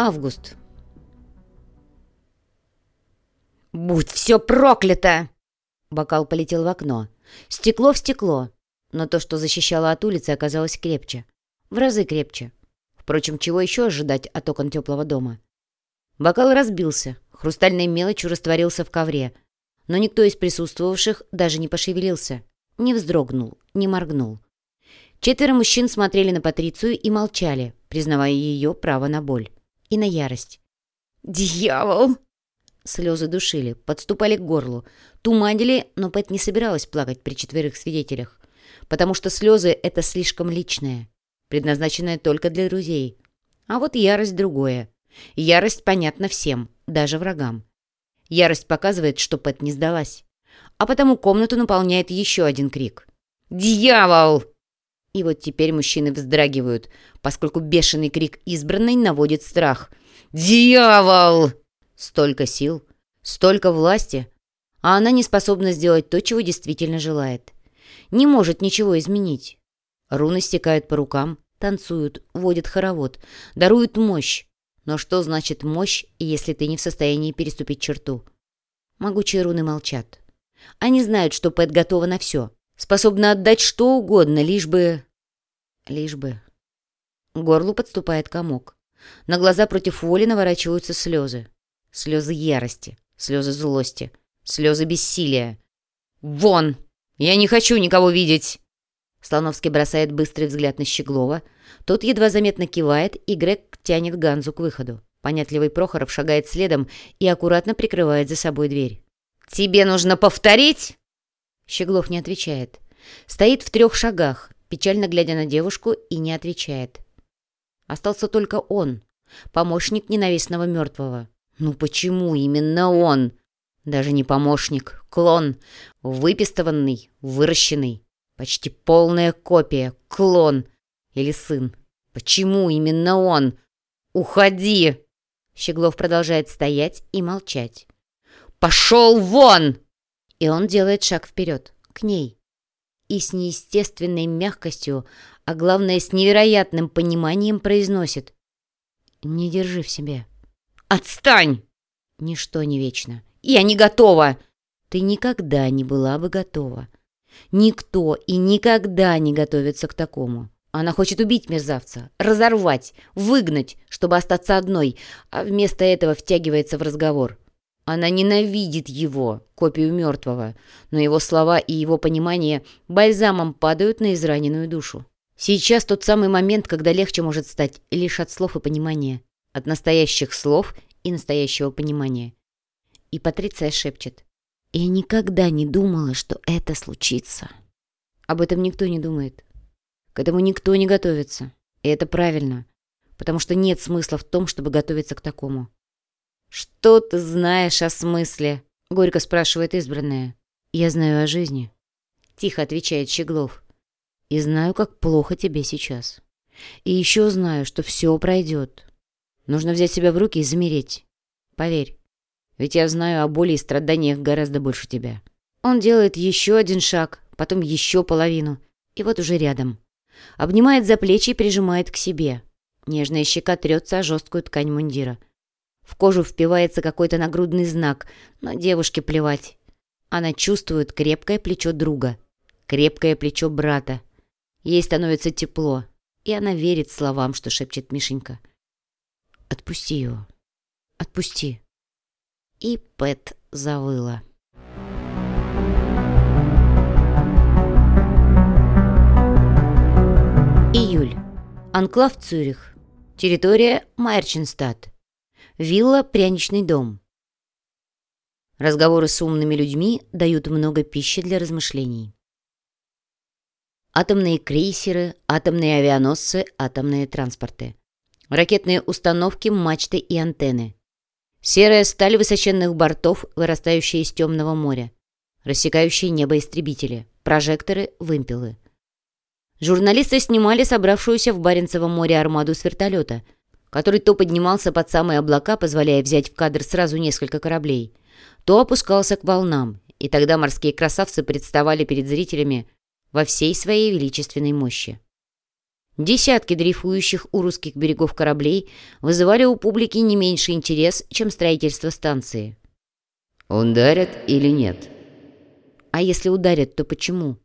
Август. «Будь все проклято!» Бокал полетел в окно. Стекло в стекло. Но то, что защищало от улицы, оказалось крепче. В разы крепче. Впрочем, чего еще ожидать от окон теплого дома? Бокал разбился. Хрустальной мелочью растворился в ковре. Но никто из присутствовавших даже не пошевелился. Не вздрогнул, не моргнул. Четверо мужчин смотрели на Патрицию и молчали, признавая ее право на боль. И на ярость. «Дьявол!» Слезы душили, подступали к горлу, туманили, но Пэт не собиралась плакать при четверых свидетелях, потому что слезы — это слишком личное, предназначенное только для друзей. А вот ярость другое. Ярость понятна всем, даже врагам. Ярость показывает, что Пэт не сдалась. А потому комнату наполняет еще один крик. «Дьявол!» И вот теперь мужчины вздрагивают, поскольку бешеный крик избранной наводит страх. «Дьявол!» Столько сил, столько власти, а она не способна сделать то, чего действительно желает. Не может ничего изменить. Руны стекают по рукам, танцуют, водят хоровод, даруют мощь. Но что значит мощь, если ты не в состоянии переступить черту? Могучие руны молчат. Они знают, что Пэт готова на все. Способна отдать что угодно, лишь бы... Лишь бы... Горлу подступает комок. На глаза против воли наворачиваются слезы. Слезы ярости, слезы злости, слезы бессилия. «Вон! Я не хочу никого видеть!» Слоновский бросает быстрый взгляд на Щеглова. Тот едва заметно кивает, и Грег тянет Ганзу к выходу. Понятливый Прохоров шагает следом и аккуратно прикрывает за собой дверь. «Тебе нужно повторить?» Щеглов не отвечает. Стоит в трех шагах, печально глядя на девушку, и не отвечает. Остался только он, помощник ненавистного мертвого. Ну почему именно он? Даже не помощник, клон. Выпистованный, выращенный. Почти полная копия, клон. Или сын. Почему именно он? Уходи! Щеглов продолжает стоять и молчать. «Пошел вон!» И он делает шаг вперед, к ней. И с неестественной мягкостью, а главное, с невероятным пониманием произносит. «Не держи в себе». «Отстань!» «Ничто не вечно. Я не готова!» «Ты никогда не была бы готова. Никто и никогда не готовится к такому. Она хочет убить мерзавца, разорвать, выгнать, чтобы остаться одной, а вместо этого втягивается в разговор. Она ненавидит его, копию мертвого, но его слова и его понимание бальзамом падают на израненную душу. Сейчас тот самый момент, когда легче может стать лишь от слов и понимания от настоящих слов и настоящего понимания. И Патриция шепчет. «Я никогда не думала, что это случится». Об этом никто не думает. К этому никто не готовится. И это правильно, потому что нет смысла в том, чтобы готовиться к такому. «Что ты знаешь о смысле?» — горько спрашивает избранная. «Я знаю о жизни», — тихо отвечает Щеглов. «И знаю, как плохо тебе сейчас. И еще знаю, что все пройдет, Нужно взять себя в руки и замереть. Поверь. Ведь я знаю о боли и страданиях гораздо больше тебя. Он делает еще один шаг, потом еще половину. И вот уже рядом. Обнимает за плечи и прижимает к себе. Нежная щека трется о жесткую ткань мундира. В кожу впивается какой-то нагрудный знак, но девушке плевать. Она чувствует крепкое плечо друга, крепкое плечо брата. Ей становится тепло, и она верит словам, что шепчет Мишенька. Отпусти его. Отпусти. И Пэт завыла. Июль. Анклав Цюрих. Территория Майерченстадт. Вилла «Пряничный дом». Разговоры с умными людьми дают много пищи для размышлений. Атомные крейсеры, атомные авианосцы, атомные транспорты ракетные установки, мачты и антенны. Серая сталь высоченных бортов, вырастающая из темного моря. Рассекающие небо истребители. Прожекторы, вымпелы. Журналисты снимали собравшуюся в Баренцевом море армаду с вертолета, который то поднимался под самые облака, позволяя взять в кадр сразу несколько кораблей, то опускался к волнам, и тогда морские красавцы представали перед зрителями во всей своей величественной мощи. Десятки дрейфующих у русских берегов кораблей вызывали у публики не меньший интерес, чем строительство станции. Ударят или нет? А если ударят, то почему?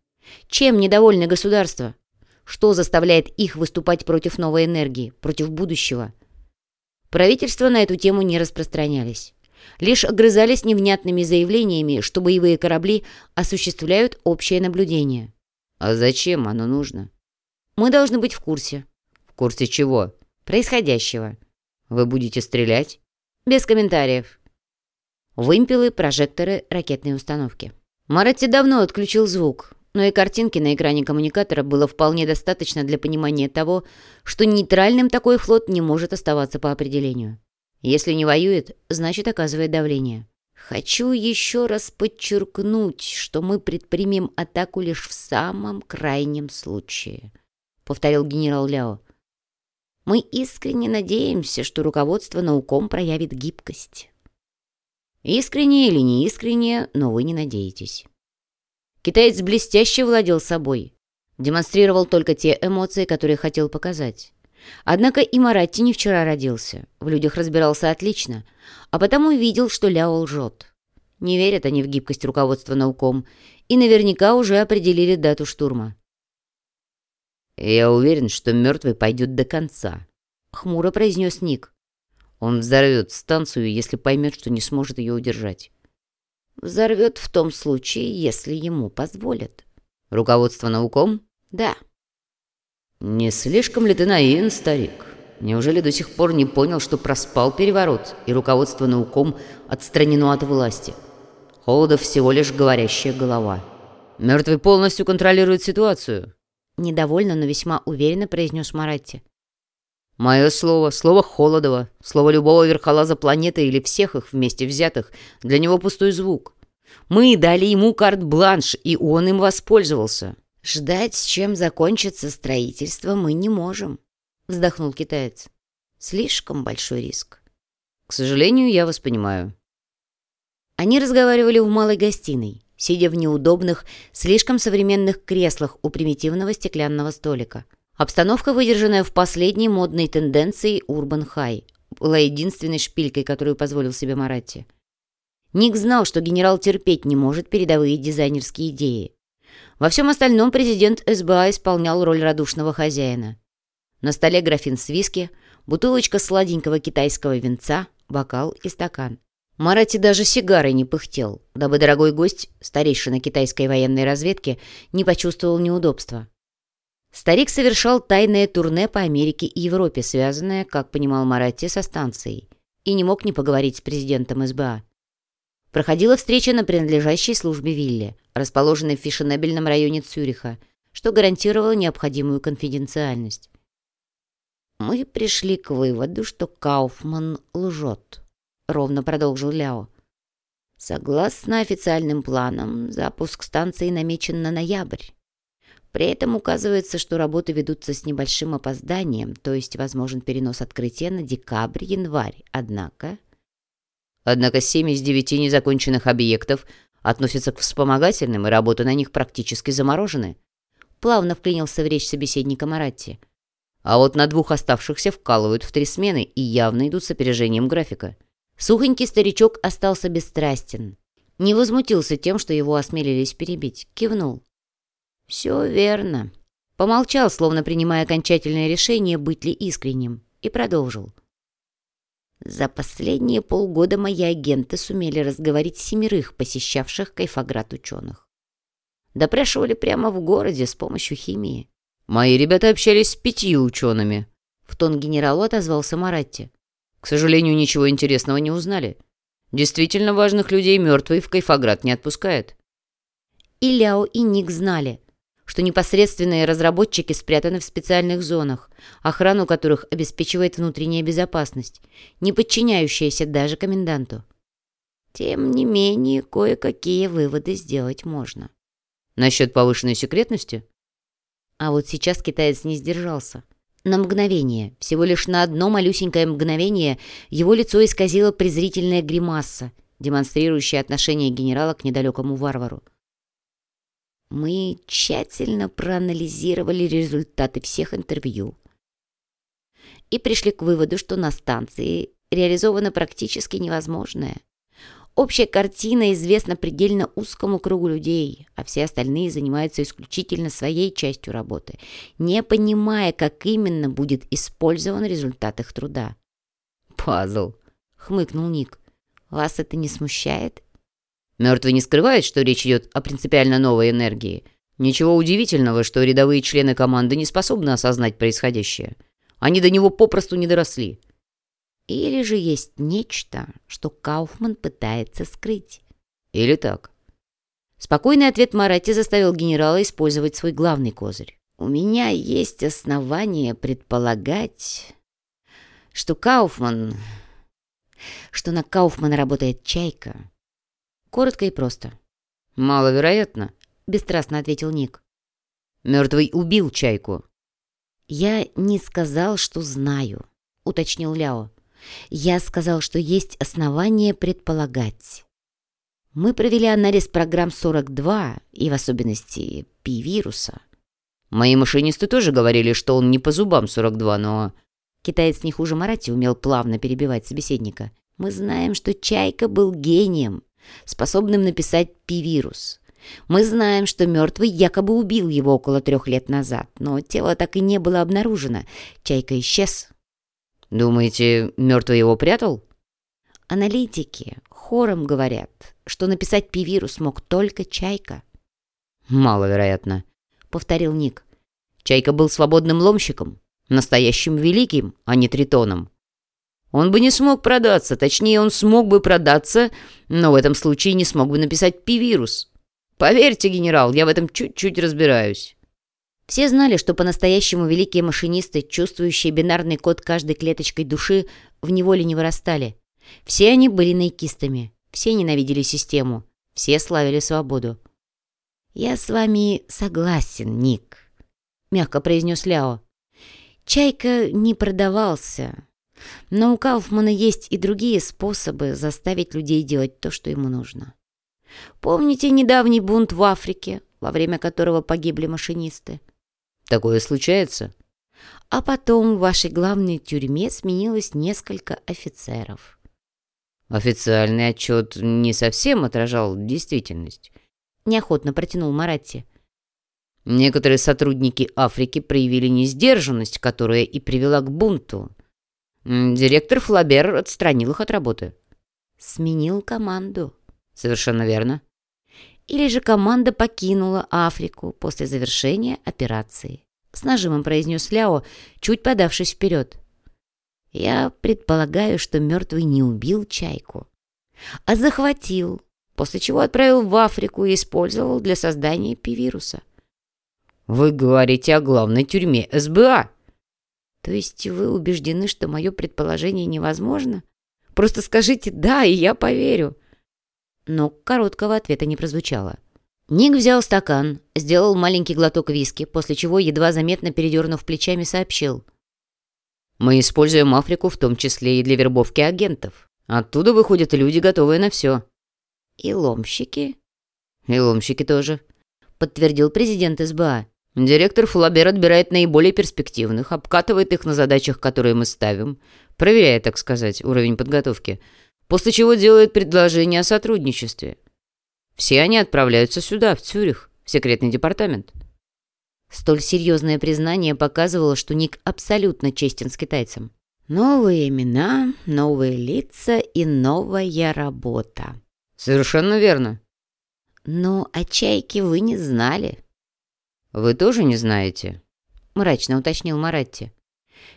Чем недовольны государства? Что заставляет их выступать против новой энергии, против будущего? Правительства на эту тему не распространялись. Лишь огрызались невнятными заявлениями, что боевые корабли осуществляют общее наблюдение. А зачем оно нужно? Мы должны быть в курсе. В курсе чего? Происходящего. Вы будете стрелять? Без комментариев. Вымпелы, прожекторы, ракетные установки. Маратти давно отключил звук, но и картинки на экране коммуникатора было вполне достаточно для понимания того, что нейтральным такой флот не может оставаться по определению. Если не воюет, значит оказывает давление. Хочу еще раз подчеркнуть, что мы предпримем атаку лишь в самом крайнем случае, повторил генерал Ляо. Мы искренне надеемся, что руководство науком проявит гибкость. Искренне или не искренне, но вы не надеетесь. Китаец блестяще владел собой, демонстрировал только те эмоции, которые хотел показать. Однако и Маратти не вчера родился, в людях разбирался отлично, а потому видел, что Ляо лжет. Не верят они в гибкость руководства науком и наверняка уже определили дату штурма. «Я уверен, что мертвый пойдет до конца», — хмуро произнес Ник. «Он взорвет станцию, если поймет, что не сможет ее удержать». «Взорвет в том случае, если ему позволят». «Руководство науком?» «Да». «Не слишком ли ты наивен, старик? Неужели до сих пор не понял, что проспал переворот, и руководство науком отстранено от власти? Холодов всего лишь говорящая голова. Мертвый полностью контролирует ситуацию». Недовольно, но весьма уверенно произнес Маратти. «Мое слово, слово Холодова, слово любого верхолаза планеты или всех их вместе взятых, для него пустой звук. Мы дали ему карт-бланш, и он им воспользовался». «Ждать, с чем закончится строительство, мы не можем», — вздохнул китаец. «Слишком большой риск». «К сожалению, я вас понимаю». Они разговаривали в малой гостиной, сидя в неудобных, слишком современных креслах у примитивного стеклянного столика. Обстановка, выдержанная в последней модной тенденции Урбан Хай, была единственной шпилькой, которую позволил себе Маратти. Ник знал, что генерал терпеть не может передовые дизайнерские идеи. Во всем остальном президент СБА исполнял роль радушного хозяина. На столе графин с виски, бутылочка сладенького китайского винца, бокал и стакан. Марати даже сигарой не пыхтел, дабы дорогой гость, старейшина китайской военной разведки, не почувствовал неудобства. Старик совершал тайное турне по Америке и Европе, связанное, как понимал Марати, со станцией, и не мог не поговорить с президентом СБА проходила встреча на принадлежащей службе вилле, расположенной в фешенебельном районе Цюриха, что гарантировало необходимую конфиденциальность. «Мы пришли к выводу, что Кауфман лжет», — ровно продолжил Ляо. «Согласно официальным планам, запуск станции намечен на ноябрь. При этом указывается, что работы ведутся с небольшим опозданием, то есть возможен перенос открытия на декабрь-январь. Однако Однако семь из девяти незаконченных объектов относятся к вспомогательным, и работы на них практически заморожены. Плавно вклинился в речь собеседника Маратти. А вот на двух оставшихся вкалывают в три смены и явно идут с опережением графика. Сухонький старичок остался бесстрастен. Не возмутился тем, что его осмелились перебить. Кивнул. «Все верно». Помолчал, словно принимая окончательное решение, быть ли искренним, и продолжил. За последние полгода мои агенты сумели разговорить семерых посещавших Кайфоград ученых. Допрашивали прямо в городе с помощью химии. «Мои ребята общались с пятью учеными», — в тон генералу отозвался Маратти. «К сожалению, ничего интересного не узнали. Действительно важных людей мертвый в Кайфоград не отпускает». И Ляо, и Ник знали, что непосредственные разработчики спрятаны в специальных зонах, охрану которых обеспечивает внутренняя безопасность, не подчиняющаяся даже коменданту. Тем не менее, кое-какие выводы сделать можно. Насчет повышенной секретности? А вот сейчас китаец не сдержался. На мгновение, всего лишь на одно малюсенькое мгновение, его лицо исказило презрительная гримаса, демонстрирующая отношение генерала к недалекому варвару. Мы тщательно проанализировали результаты всех интервью и пришли к выводу, что на станции реализовано практически невозможное. Общая картина известна предельно узкому кругу людей, а все остальные занимаются исключительно своей частью работы, не понимая, как именно будет использован результат их труда. «Пазл», — хмыкнул Ник. «Вас это не смущает?» Мертвый не скрывает, что речь идет о принципиально новой энергии. Ничего удивительного, что рядовые члены команды не способны осознать происходящее. Они до него попросту не доросли. Или же есть нечто, что Кауфман пытается скрыть. Или так. Спокойный ответ Марати заставил генерала использовать свой главный козырь. «У меня есть основания предполагать, что Кауфман... что на Кауфмана работает чайка». Коротко и просто. «Маловероятно», — бесстрастно ответил Ник. «Мертвый убил чайку». «Я не сказал, что знаю», — уточнил Ляо. Я сказал, что есть основания предполагать. Мы провели анализ программ 42 и в особенности пи-вируса. Мои машинисты тоже говорили, что он не по зубам 42, но... Китаец не хуже Марати умел плавно перебивать собеседника. Мы знаем, что Чайка был гением, способным написать пи-вирус. Мы знаем, что мертвый якобы убил его около трех лет назад, но тело так и не было обнаружено. Чайка исчез, Думаете, мертвый его прятал? Аналитики хором говорят, что написать пивирус мог только Чайка. Маловероятно, повторил Ник. Чайка был свободным ломщиком, настоящим великим, а не тритоном. Он бы не смог продаться, точнее, он смог бы продаться, но в этом случае не смог бы написать пивирус. Поверьте, генерал, я в этом чуть-чуть разбираюсь. Все знали, что по-настоящему великие машинисты, чувствующие бинарный код каждой клеточкой души, в неволе не вырастали. Все они были наикистами, все ненавидели систему, все славили свободу. «Я с вами согласен, Ник», — мягко произнес Ляо. «Чайка не продавался, но у Кауфмана есть и другие способы заставить людей делать то, что ему нужно. Помните недавний бунт в Африке, во время которого погибли машинисты? Такое случается. А потом в вашей главной тюрьме сменилось несколько офицеров. Официальный отчет не совсем отражал действительность. Неохотно протянул Маратти. Некоторые сотрудники Африки проявили несдержанность, которая и привела к бунту. Директор Флабер отстранил их от работы. Сменил команду. Совершенно верно или же команда покинула Африку после завершения операции. С нажимом произнес Ляо, чуть подавшись вперед. Я предполагаю, что мертвый не убил чайку, а захватил, после чего отправил в Африку и использовал для создания пивируса. «Вы говорите о главной тюрьме СБА!» «То есть вы убеждены, что мое предположение невозможно? Просто скажите «да», и я поверю» но короткого ответа не прозвучало. Ник взял стакан, сделал маленький глоток виски, после чего, едва заметно передернув плечами, сообщил. «Мы используем Африку в том числе и для вербовки агентов. Оттуда выходят люди, готовые на все». «И ломщики?» «И ломщики тоже», — подтвердил президент СБА. «Директор Флабер отбирает наиболее перспективных, обкатывает их на задачах, которые мы ставим, проверяя, так сказать, уровень подготовки» после чего делает предложение о сотрудничестве. Все они отправляются сюда, в Цюрих, в секретный департамент. Столь серьезное признание показывало, что Ник абсолютно честен с китайцем. Новые имена, новые лица и новая работа. Совершенно верно. Но о чайке вы не знали. Вы тоже не знаете? Мрачно уточнил Маратти.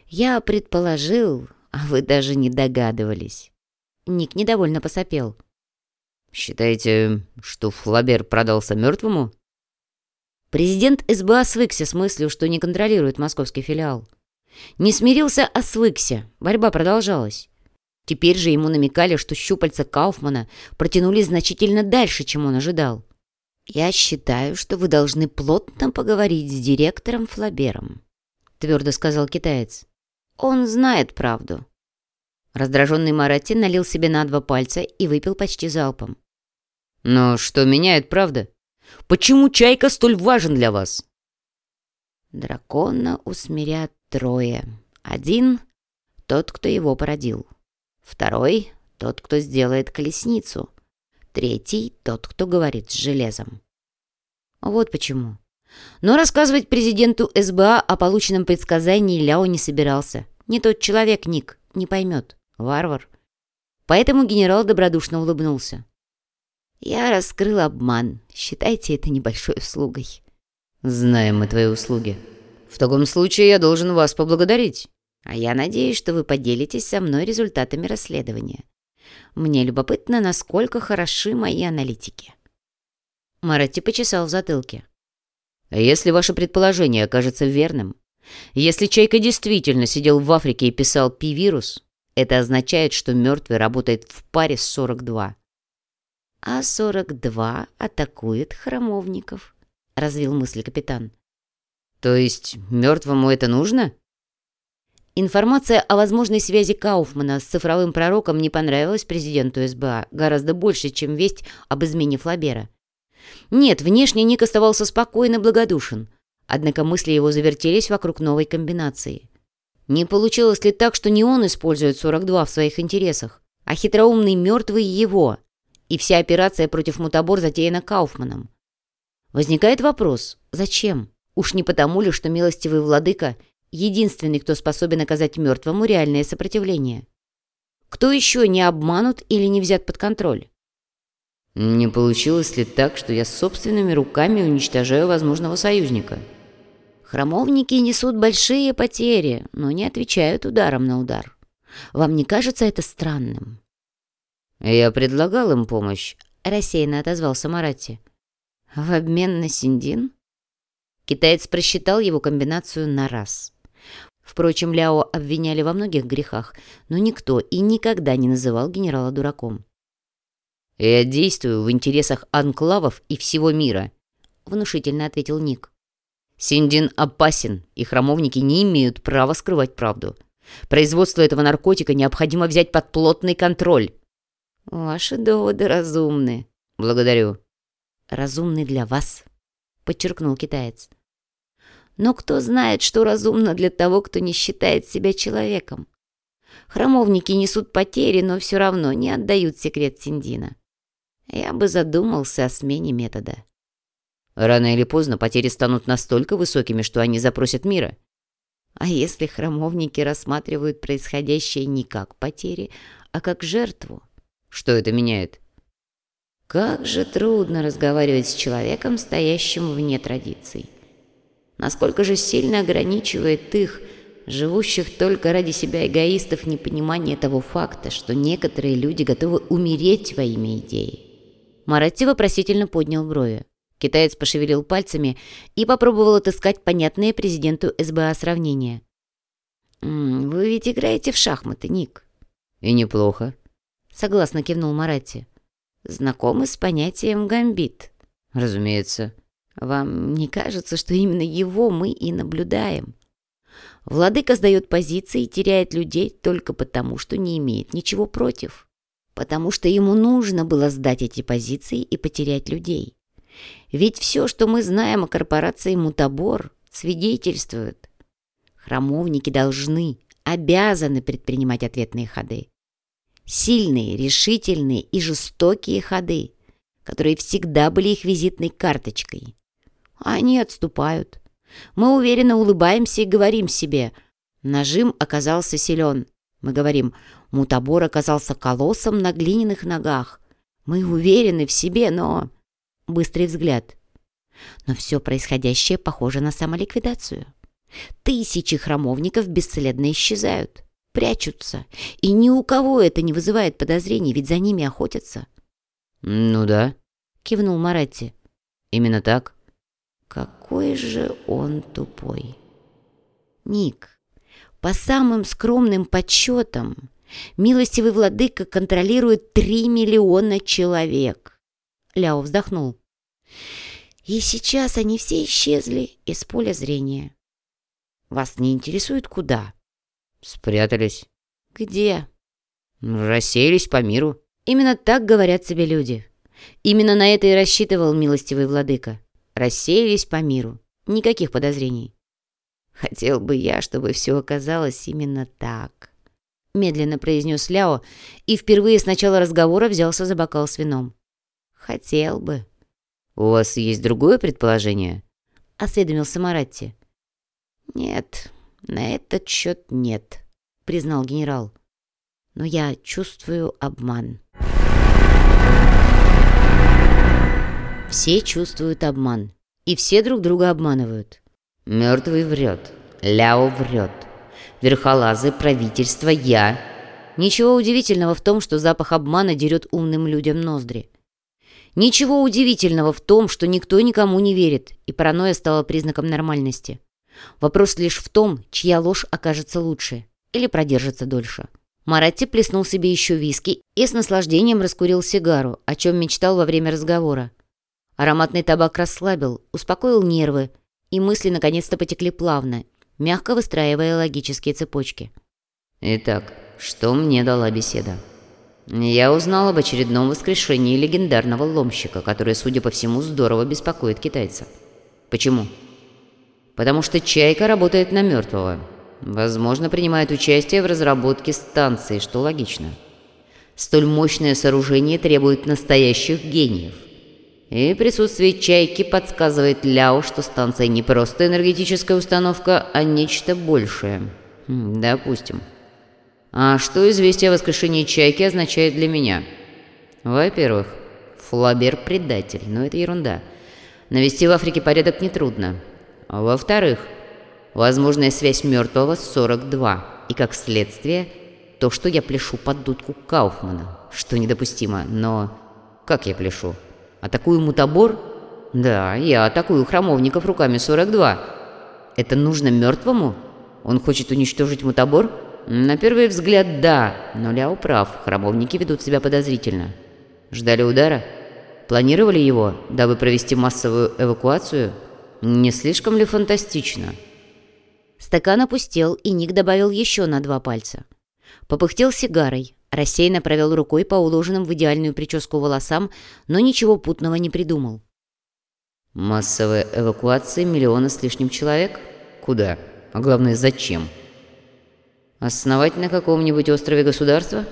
Я предположил, а вы даже не догадывались. Ник недовольно посопел. «Считаете, что Флабер продался мертвому?» Президент СБА свыкся с мыслью, что не контролирует московский филиал. Не смирился, а свыкся. Борьба продолжалась. Теперь же ему намекали, что щупальца Кауфмана протянулись значительно дальше, чем он ожидал. «Я считаю, что вы должны плотно поговорить с директором Флабером», — твердо сказал китаец. «Он знает правду. Раздраженный Маратти налил себе на два пальца и выпил почти залпом. «Но что меняет, правда? Почему Чайка столь важен для вас?» Дракона усмирят трое. Один — тот, кто его породил. Второй — тот, кто сделает колесницу. Третий — тот, кто говорит с железом. Вот почему. Но рассказывать президенту СБА о полученном предсказании Ляо не собирался. Не тот человек, Ник, не поймет. Варвар. Поэтому генерал добродушно улыбнулся. «Я раскрыл обман. Считайте это небольшой услугой». «Знаем мы твои услуги. В таком случае я должен вас поблагодарить». «А я надеюсь, что вы поделитесь со мной результатами расследования. Мне любопытно, насколько хороши мои аналитики». Маратти почесал в затылке. А если ваше предположение окажется верным, если Чайка действительно сидел в Африке и писал «Пи-вирус», это означает, что мертвый работает в паре с 42. «А 42 атакует храмовников», — развил мысль капитан. «То есть мертвому это нужно?» Информация о возможной связи Кауфмана с цифровым пророком не понравилась президенту СБА гораздо больше, чем весть об измене Флабера. Нет, внешне Ник оставался спокойно благодушен, однако мысли его завертелись вокруг новой комбинации. Не получилось ли так, что не он использует 42 в своих интересах, а хитроумный мертвый его, и вся операция против мутабор затеяна Кауфманом? Возникает вопрос, зачем? Уж не потому ли, что милостивый владыка — единственный, кто способен оказать мертвому реальное сопротивление? Кто еще не обманут или не взят под контроль? Не получилось ли так, что я собственными руками уничтожаю возможного союзника? Храмовники несут большие потери, но не отвечают ударом на удар. Вам не кажется это странным? Я предлагал им помощь, рассеянно отозвался Марати. В обмен на Синдин? Китаец просчитал его комбинацию на раз. Впрочем, Ляо обвиняли во многих грехах, но никто и никогда не называл генерала дураком. «Я действую в интересах анклавов и всего мира», — внушительно ответил Ник. «Синдин опасен, и храмовники не имеют права скрывать правду. Производство этого наркотика необходимо взять под плотный контроль». «Ваши доводы разумны». «Благодарю». «Разумны для вас», — подчеркнул китаец. «Но кто знает, что разумно для того, кто не считает себя человеком? Храмовники несут потери, но все равно не отдают секрет Синдина. Я бы задумался о смене метода. Рано или поздно потери станут настолько высокими, что они запросят мира. А если храмовники рассматривают происходящее не как потери, а как жертву? Что это меняет? Как же трудно разговаривать с человеком, стоящим вне традиций. Насколько же сильно ограничивает их, живущих только ради себя эгоистов, непонимание того факта, что некоторые люди готовы умереть во имя идеи. Маратти вопросительно поднял брови. Китаец пошевелил пальцами и попробовал отыскать понятные президенту СБА сравнения. «Вы ведь играете в шахматы, Ник?» «И неплохо», — согласно кивнул Маратти. «Знакомы с понятием гамбит?» «Разумеется». «Вам не кажется, что именно его мы и наблюдаем?» Владыка сдает позиции и теряет людей только потому, что не имеет ничего против потому что ему нужно было сдать эти позиции и потерять людей. Ведь все, что мы знаем о корпорации «Мутабор», свидетельствует. Храмовники должны, обязаны предпринимать ответные ходы. Сильные, решительные и жестокие ходы, которые всегда были их визитной карточкой. Они отступают. Мы уверенно улыбаемся и говорим себе, нажим оказался силен. Мы говорим, Мутабор оказался колоссом на глиняных ногах. Мы уверены в себе, но... Быстрый взгляд. Но все происходящее похоже на самоликвидацию. Тысячи храмовников бесследно исчезают, прячутся, и ни у кого это не вызывает подозрений, ведь за ними охотятся. «Ну да», — кивнул Маратти. «Именно так». «Какой же он тупой». «Ник, по самым скромным подсчетам, Милостивый владыка контролирует три миллиона человек. Ляо вздохнул. И сейчас они все исчезли из поля зрения. Вас не интересует куда? Спрятались. Где? Рассеялись по миру. Именно так говорят себе люди. Именно на это и рассчитывал милостивый владыка. Рассеялись по миру. Никаких подозрений. Хотел бы я, чтобы все оказалось именно так. Медленно произнес Ляо и впервые с начала разговора взялся за бокал с вином. Хотел бы. «У вас есть другое предположение?» — осведомился Маратти. «Нет, на этот счет нет», — признал генерал. «Но я чувствую обман». Все чувствуют обман, и все друг друга обманывают. Мертвый врет, Ляо врет, верхолазы, правительство, я. Ничего удивительного в том, что запах обмана дерет умным людям ноздри. Ничего удивительного в том, что никто никому не верит, и паранойя стала признаком нормальности. Вопрос лишь в том, чья ложь окажется лучше или продержится дольше. Маратти плеснул себе еще виски и с наслаждением раскурил сигару, о чем мечтал во время разговора. Ароматный табак расслабил, успокоил нервы, и мысли наконец-то потекли плавно, мягко выстраивая логические цепочки. Итак, что мне дала беседа? Я узнал об очередном воскрешении легендарного ломщика, который, судя по всему, здорово беспокоит китайца. Почему? Потому что Чайка работает на мертвого. Возможно, принимает участие в разработке станции, что логично. Столь мощное сооружение требует настоящих гениев. И присутствие чайки подсказывает Ляо, что станция не просто энергетическая установка, а нечто большее. Хм, допустим. А что известие о воскрешении чайки означает для меня? Во-первых, Флабер предатель, но это ерунда. Навести в Африке порядок нетрудно. Во-вторых, возможная связь мертвого с 42, и как следствие, то, что я пляшу под дудку Кауфмана, что недопустимо, но как я пляшу? Атакую мутабор? Да, я атакую храмовников руками 42. Это нужно мертвому? Он хочет уничтожить мутабор? На первый взгляд, да, но Ляо прав, храмовники ведут себя подозрительно. Ждали удара? Планировали его, дабы провести массовую эвакуацию? Не слишком ли фантастично? Стакан опустел, и Ник добавил еще на два пальца. Попыхтел сигарой, Рассеянно провел рукой по уложенным в идеальную прическу волосам, но ничего путного не придумал. «Массовая эвакуация миллиона с лишним человек? Куда? А главное, зачем? Основать на каком-нибудь острове государства?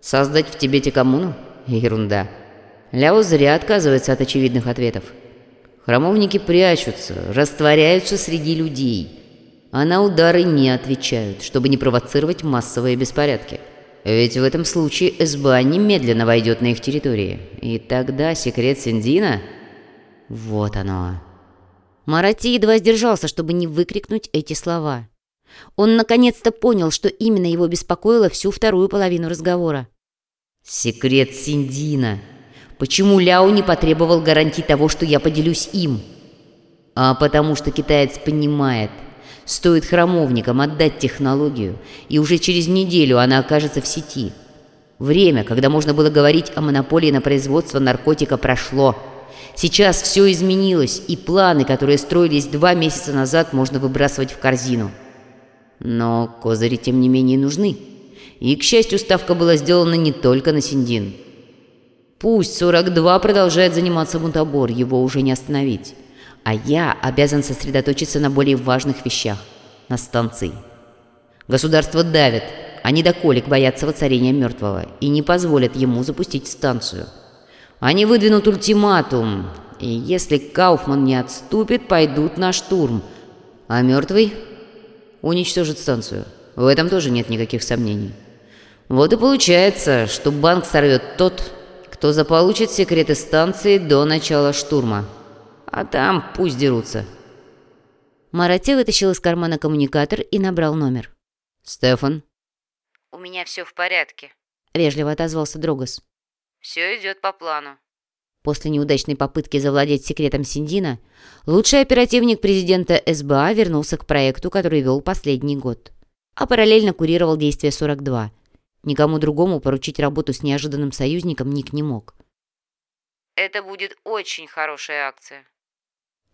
Создать в Тибете коммуну? Ерунда. Ляо зря отказывается от очевидных ответов. Храмовники прячутся, растворяются среди людей, а на удары не отвечают, чтобы не провоцировать массовые беспорядки». Ведь в этом случае СБА немедленно войдет на их территории. И тогда секрет Синдина... Вот оно. Марати едва сдержался, чтобы не выкрикнуть эти слова. Он наконец-то понял, что именно его беспокоило всю вторую половину разговора. «Секрет Синдина. Почему Ляо не потребовал гарантий того, что я поделюсь им?» «А потому что китаец понимает, Стоит храмовникам отдать технологию, и уже через неделю она окажется в сети. Время, когда можно было говорить о монополии на производство наркотика, прошло. Сейчас все изменилось, и планы, которые строились два месяца назад, можно выбрасывать в корзину. Но козыри, тем не менее, нужны. И, к счастью, ставка была сделана не только на Синдин. Пусть 42 продолжает заниматься мутабор, его уже не остановить а я обязан сосредоточиться на более важных вещах, на станции. Государство давит, они до колик боятся воцарения мертвого и не позволят ему запустить станцию. Они выдвинут ультиматум, и если Кауфман не отступит, пойдут на штурм, а мертвый уничтожит станцию. В этом тоже нет никаких сомнений. Вот и получается, что банк сорвет тот, кто заполучит секреты станции до начала штурма. А там пусть дерутся». Марате вытащил из кармана коммуникатор и набрал номер. «Стефан?» «У меня все в порядке», — вежливо отозвался Дрогос. «Все идет по плану». После неудачной попытки завладеть секретом Синдина, лучший оперативник президента СБА вернулся к проекту, который вел последний год. А параллельно курировал действие 42. Никому другому поручить работу с неожиданным союзником Ник не мог. «Это будет очень хорошая акция»,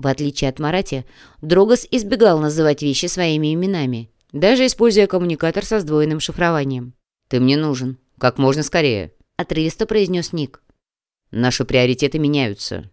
в отличие от Марати, Дрогос избегал называть вещи своими именами, даже используя коммуникатор со сдвоенным шифрованием. «Ты мне нужен. Как можно скорее», — отрывисто произнес Ник. Наши приоритеты меняются.